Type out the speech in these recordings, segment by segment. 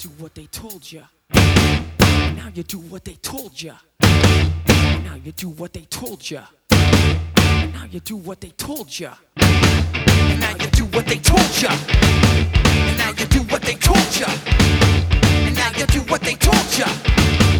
Do what they told you. Now you do what they told you. Now you do what they told you. Now you do what they told you. Now you do what they told you. Now you do what they told you. Now you do what they told you.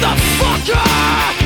motherfucker!